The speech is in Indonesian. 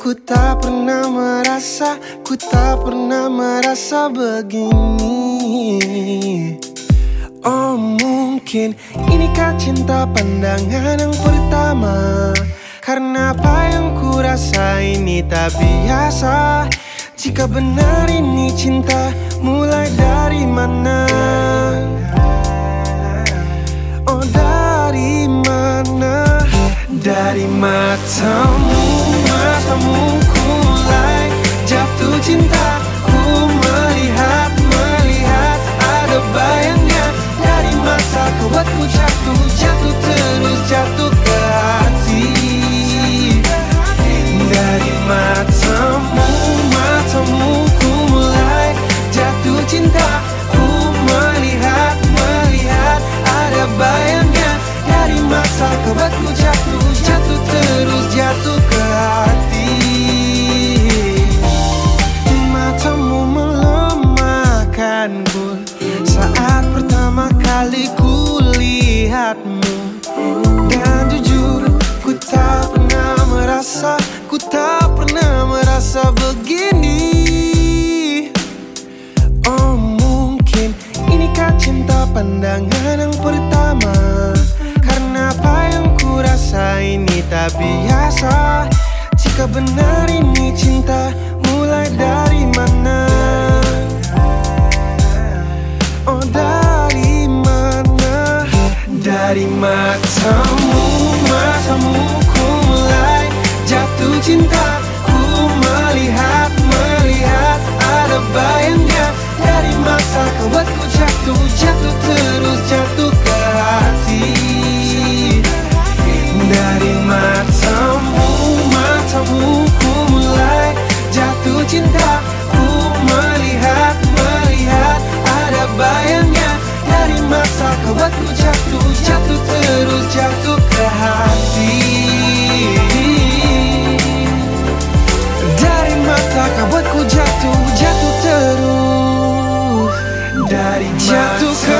Ku tak pernah merasa, ku tak pernah merasa begini. Oh mungkin inikah cinta pandangan yang pertama? Karena apa yang ku rasa ini tak biasa? Jika benar ini cinta mulai dari mana? Oh dari mana? Dari matamu matamu ku lihatmu Dan jujur ku tak pernah merasa Ku tak pernah merasa begini. Oh mungkin inikah cinta pandangan yang pertama? Karena apa yang ku rasa ini tak biasa? Jika benar ini cinta mulai dari mana matamu, matamu ku mulai jatuh cinta Ku melihat, melihat. Ada bayangnya Dari masa kau buatku jatuh, jatuh terus jatuh ke hati. Dari matamu, matamu ku mulai jatuh cinta Ku melihat, melihat. Ada bayangnya Dari masa kau buatku jatuh, jatuh ke hati. Dari mata kau buatku jatuh, jatuh terus. Dari jatuh ke